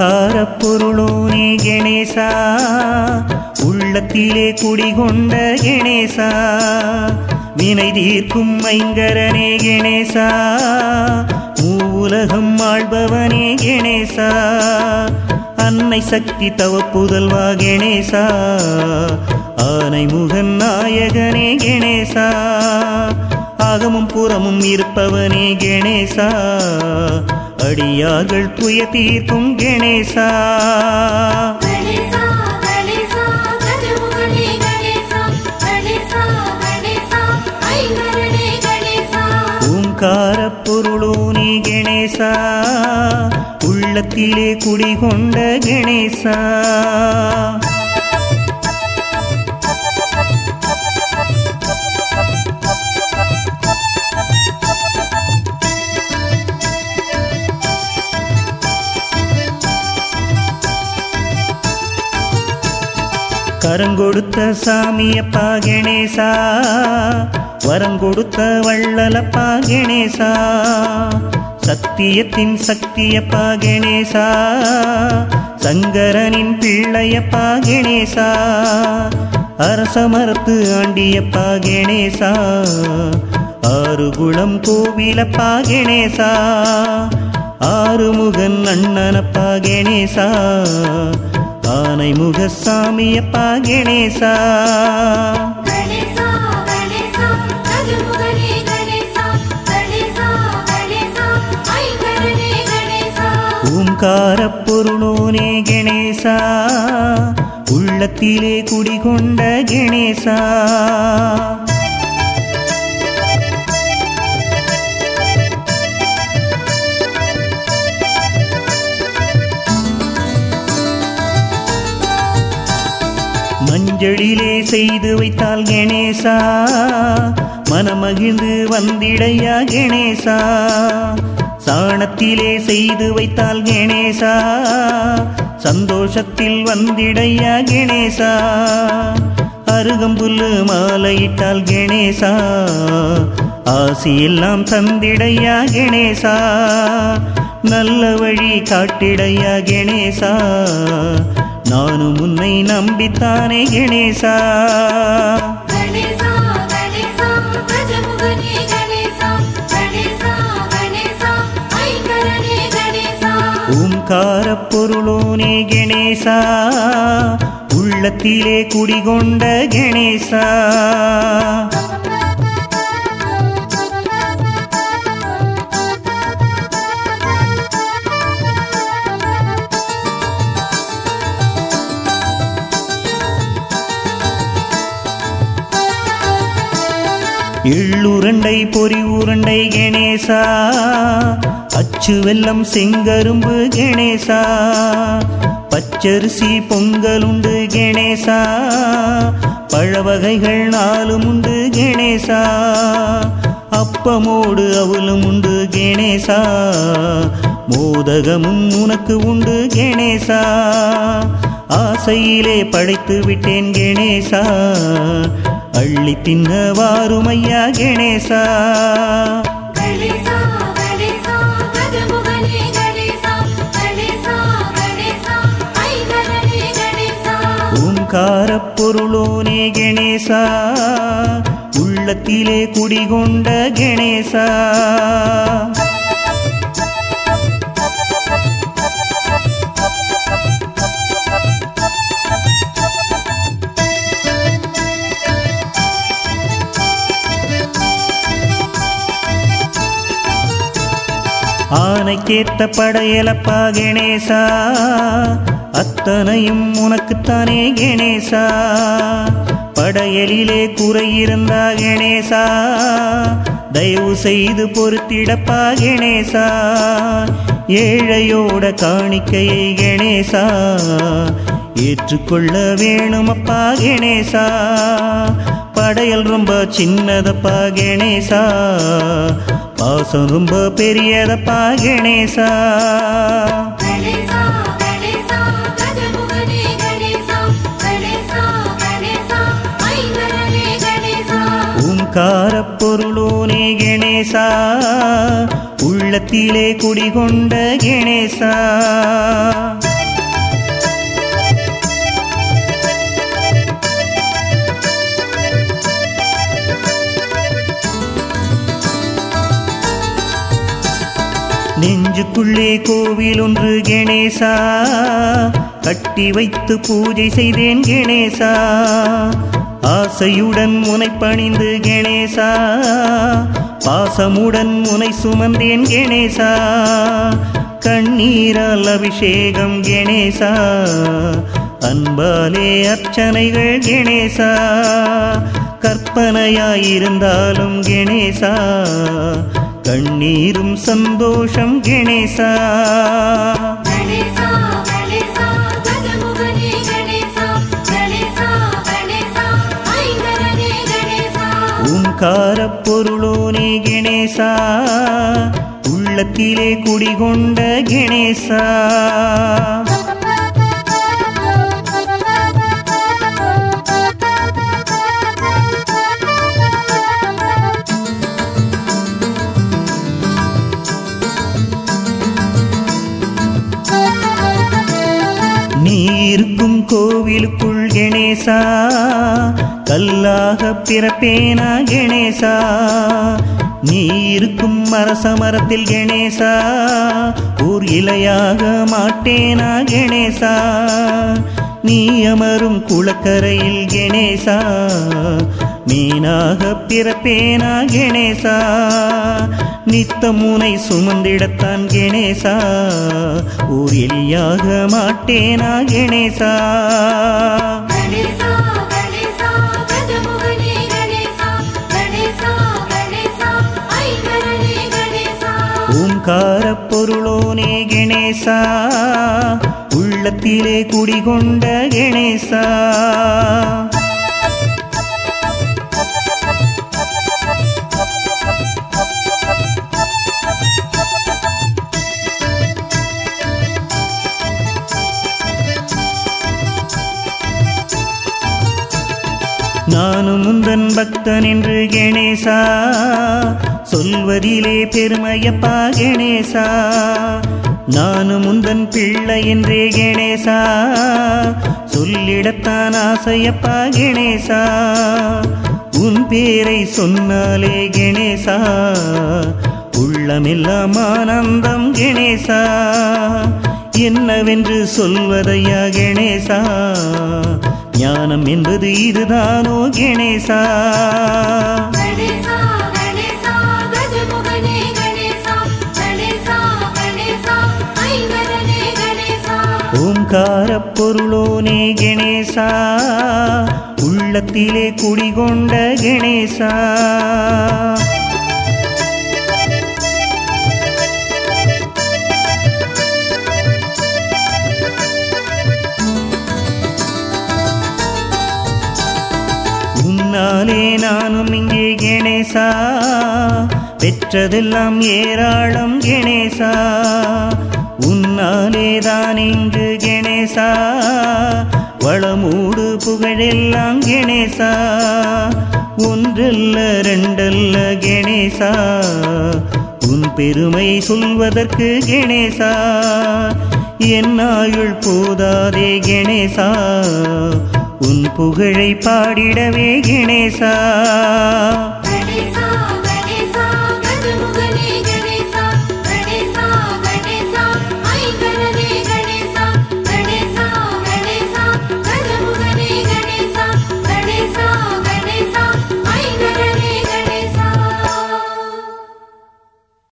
ஆகார பொருளோ நீ கணேசா. உள்ளத்திலே குடிகொண்ட கணேசா. வினை தீர்க்கும் ஐங்கரனே கணேசா. உலகம் ஆள்பவனே கணேசா. அன்னை சக்தி தவ புதல்வா கணேசா. ஆனை முகன் நாயகனே கணேசா. அகமும் புறமும் இருப்பவனே கணேசா. அடியார்கள் துய தீர்க்கும் கணேசா. ஓங்கார பொருளோனே கணேசா உள்ளத்திலே குடிகொண்ட கணேசா. கரங்கொடுத்த சாமியப்பா கணேசா வரங்கொடுத்த வள்ளலப்பா கணேசா சத்தியத்தின் சக்தியப்பா கணேசா சங்கரனின் பிள்ளையப்பா கணேசா அரச மரத்து ஆண்டியப்பா கணேசா ஆறுகுளம் கோவிலப்பா கணேசா ஆறுமுகன் அண்ணனப்பா கணேசா ஆனை முகசாமியப்பா கணேசா. ஓம்கார பொருளோனே கணேசா உள்ளத்திலே குடிகொண்ட கணேசா. மஞ்சளிலே செய்து வைத்தால் கணேசா. மனமகிழ்ந்து வந்திடையா கணேசா. சாணத்திலே செய்து வைத்தால் கணேசா. சந்தோஷத்தில் வந்திடையா கணேசா. அருகம்புல்லு மாலையிட்டால் கணேசா. ஆசியெல்லாம் தந்திடையா கணேசா. நல்ல வழி காட்டிடையா கணேசா. நானும் உன்னை நம்பித்தானே கணேசா. ஓம்கார பொருளோனே கணேசா. உள்ளத்திலே குடிகொண்ட கணேசா. எள்ளுருண்டை பொறி உருண்டை கணேசா. அச்சு வெல்லம் செங்கரும்பு கணேசா. பச்சரிசி பொங்கலுண்டு கணேசா. பழவகைகள் நாலும் உண்டு கணேசா. அப்பமோடு அவலும் உண்டு கணேசா. மோதகமும் உனக்கு உண்டு கணேசா. ஆசையிலே படைத்து விட்டேன் கணேசா. அள்ளி தின்ன வாருமையா கணேசா. கணேசா கணேசா கஜமுகனே கணேசா. கணேசா கணேசா ஐங்கரனே கணேசா. ஓம்கார பொருளோனே கணேசா. உள்ளத்திலே குடிகொண்ட கணேசா. ஆனைக்கேத்த படையலப்பா கணேசா. அத்தனையும் உனக்குத்தானே கணேசா. படையலிலே குறையிருந்தா கணேசா. தயவு செய்து பொறுத்திடப்பா கணேசா. ஏழையோட காணிக்கையை கணேசா. ஏற்றுக்கொள்ள வேணுமப்பா கணேசா. படையல் ரொம்ப சின்னதப்பா கணேசா. பாசம் ரொம்ப பெரியதப்பா கணேசா. கணேசா கணேசா உள்ளத்திலே குடிகொண்ட கணேசா. நெஞ்சுக்குள்ளே கோவில் ஒன்று கணேசா. கட்டி வைத்து பூஜை செய்தேன் கணேசா. ஆசையுடன் முனை பணிந்து கணேசா. பாசமுடன் முனை சுமந்தேன் கணேசா. கண்ணீரால் அபிஷேகம் கணேசா. அன்பாலே அர்ச்சனைகள் கணேசா. கற்பனையாயிருந்தாலும் கணேசா. கண்ணீரும் சந்தோஷம் கணேசா. ஓங்கார பொருளோனே கணேசா உள்ளத்திலே குடிகொண்ட கணேசா. எங்கும் கோவிலுக்குள் கணேசா கல்லாக பிறப்பேனா கணேசா? நீ இருக்கும் மரசமரத்தில் கணேசா ஊர் இலையாக மாட்டேனா கணேசா? நீ அமரும் குளக்கரையில் கணேசா மீனாக பிறப்பேனா கணேசா? நித்தம் உனை சுமந்திடத்தான் கணேசா. ஊர் எலியாக மாட்டேனா கணேசா. ஓங்கார பொருளோனே கணேசா. உள்ளத்திலே குடிகொண்ட கணேசா. நானும் முந்தன் பக்தன் என்று கணேசா. சொல்வதிலே பெருமையப்பா கணேசா. நானும் முந்தன் பிள்ளை என்றே கணேசா. சொல்லிடத்தான் ஆசையப்பா கணேசா. உன் பேரை சொன்னாலே கணேசா. உள்ளமெல்லாம் ஆனந்தம் கணேசா. என்னவென்று சொல்வதையா கணேசா. ஞானம் என்பது இதுதானோ கணேசா? ஓங்கார பொருளோனே கணேசா உள்ளத்திலே குடிகொண்ட கணேசா. நானே நானும் இங்கே கணேசா. பெற்றதெல்லாம் ஏராளம் கணேசா. உன்னாலே தான் இங்கு கணேசா. வளமூடு புகழெல்லாம் கணேசா. ஒன்றல்ல ரெண்டல்ல கணேசா. உன் பெருமை சொல்வதற்கு கணேசா. என் ஆயுள் போதாதே கணேசா. உன் புகழை பாடிடவே கணேசா.